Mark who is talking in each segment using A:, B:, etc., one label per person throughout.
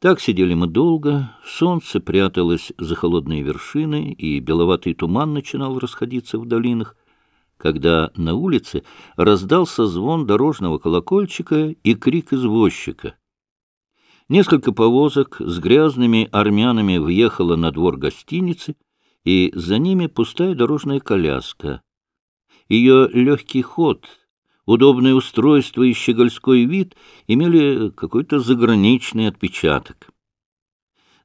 A: Так сидели мы долго, солнце пряталось за холодные вершины, и беловатый туман начинал расходиться в долинах, когда на улице раздался звон дорожного колокольчика и крик извозчика. Несколько повозок с грязными армянами въехало на двор гостиницы, и за ними пустая дорожная коляска. Ее легкий ход, удобное устройство и щегольской вид имели какой-то заграничный отпечаток.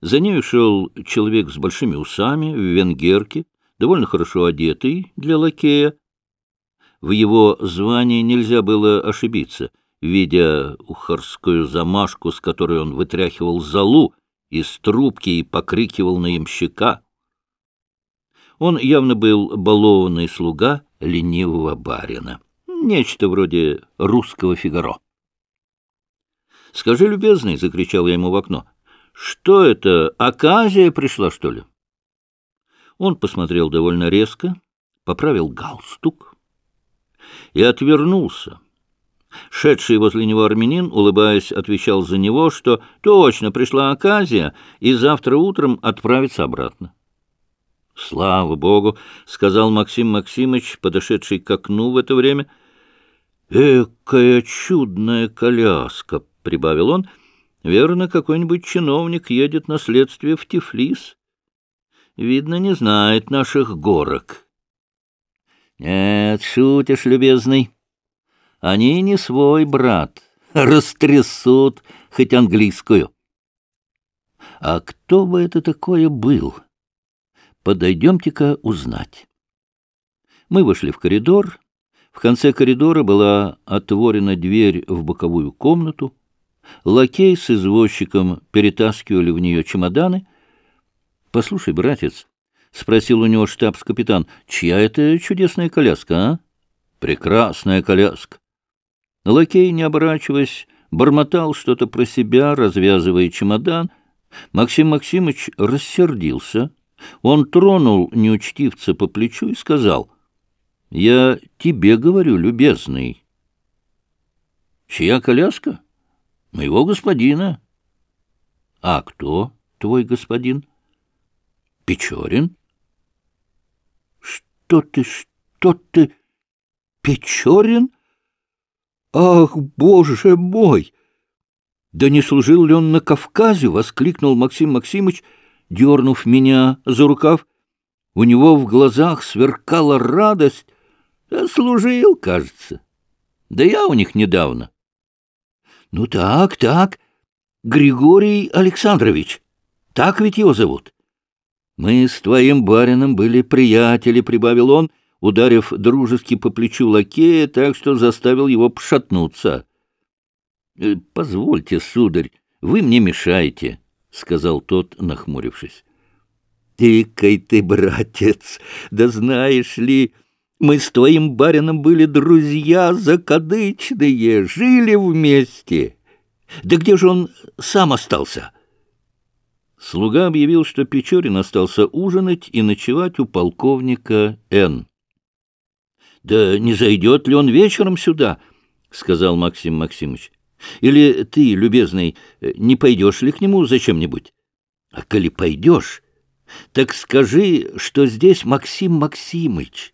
A: За ней шел человек с большими усами, в венгерке, довольно хорошо одетый для лакея. В его звании нельзя было ошибиться — видя ухарскую замашку, с которой он вытряхивал залу из трубки и покрикивал на ямщика. Он явно был балованный слуга ленивого барина. Нечто вроде русского фигаро. — Скажи, любезный, — закричал я ему в окно, — что это, оказия пришла, что ли? Он посмотрел довольно резко, поправил галстук и отвернулся, Шедший возле него армянин, улыбаясь, отвечал за него, что точно пришла оказия, и завтра утром отправится обратно. — Слава Богу! — сказал Максим Максимыч, подошедший к окну в это время. — Экая чудная коляска! — прибавил он. — Верно, какой-нибудь чиновник едет на следствие в Тифлис. Видно, не знает наших горок. — Нет, шутишь, любезный. Они не свой брат, растрясут хоть английскую. А кто бы это такое был? Подойдемте-ка узнать. Мы вышли в коридор. В конце коридора была отворена дверь в боковую комнату. Лакей с извозчиком перетаскивали в нее чемоданы. — Послушай, братец, — спросил у него штабс-капитан, — чья это чудесная коляска, а? — Прекрасная коляска. Лакей, не оборачиваясь, бормотал что-то про себя, развязывая чемодан. Максим Максимович рассердился. Он тронул неучтивца по плечу и сказал, «Я тебе говорю, любезный». «Чья коляска?» «Моего господина». «А кто твой господин?» «Печорин». «Что ты, что ты, Печорин?» «Ах, боже мой!» «Да не служил ли он на Кавказе?» — воскликнул Максим Максимыч, дернув меня за рукав. У него в глазах сверкала радость. Служил, кажется. Да я у них недавно. Ну так, так, Григорий Александрович. Так ведь его зовут. Мы с твоим барином были приятели, — прибавил он, — ударив дружески по плечу лакея, так что заставил его пошатнуться. «Э, — Позвольте, сударь, вы мне мешаете, — сказал тот, нахмурившись. — Тыкай ты, братец, да знаешь ли, мы с твоим барином были друзья закадычные, жили вместе. Да где же он сам остался? Слуга объявил, что Печорин остался ужинать и ночевать у полковника Н. Да не зайдет ли он вечером сюда? — сказал Максим Максимович. — Или ты, любезный, не пойдешь ли к нему зачем-нибудь? А коли пойдешь, так скажи, что здесь Максим Максимыч.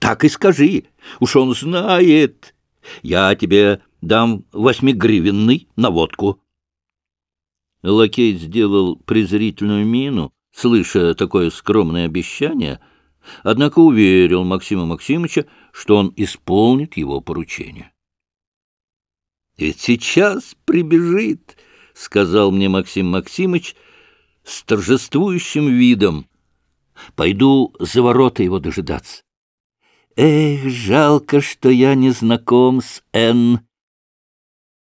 A: Так и скажи, уж он знает. Я тебе дам восьмигривенный на водку. Лакей сделал презрительную мину, слыша такое скромное обещание — однако уверил Максима Максимовича, что он исполнит его поручение. «Ведь сейчас прибежит», — сказал мне Максим Максимович с торжествующим видом. «Пойду за ворота его дожидаться». «Эх, жалко, что я не знаком с Н.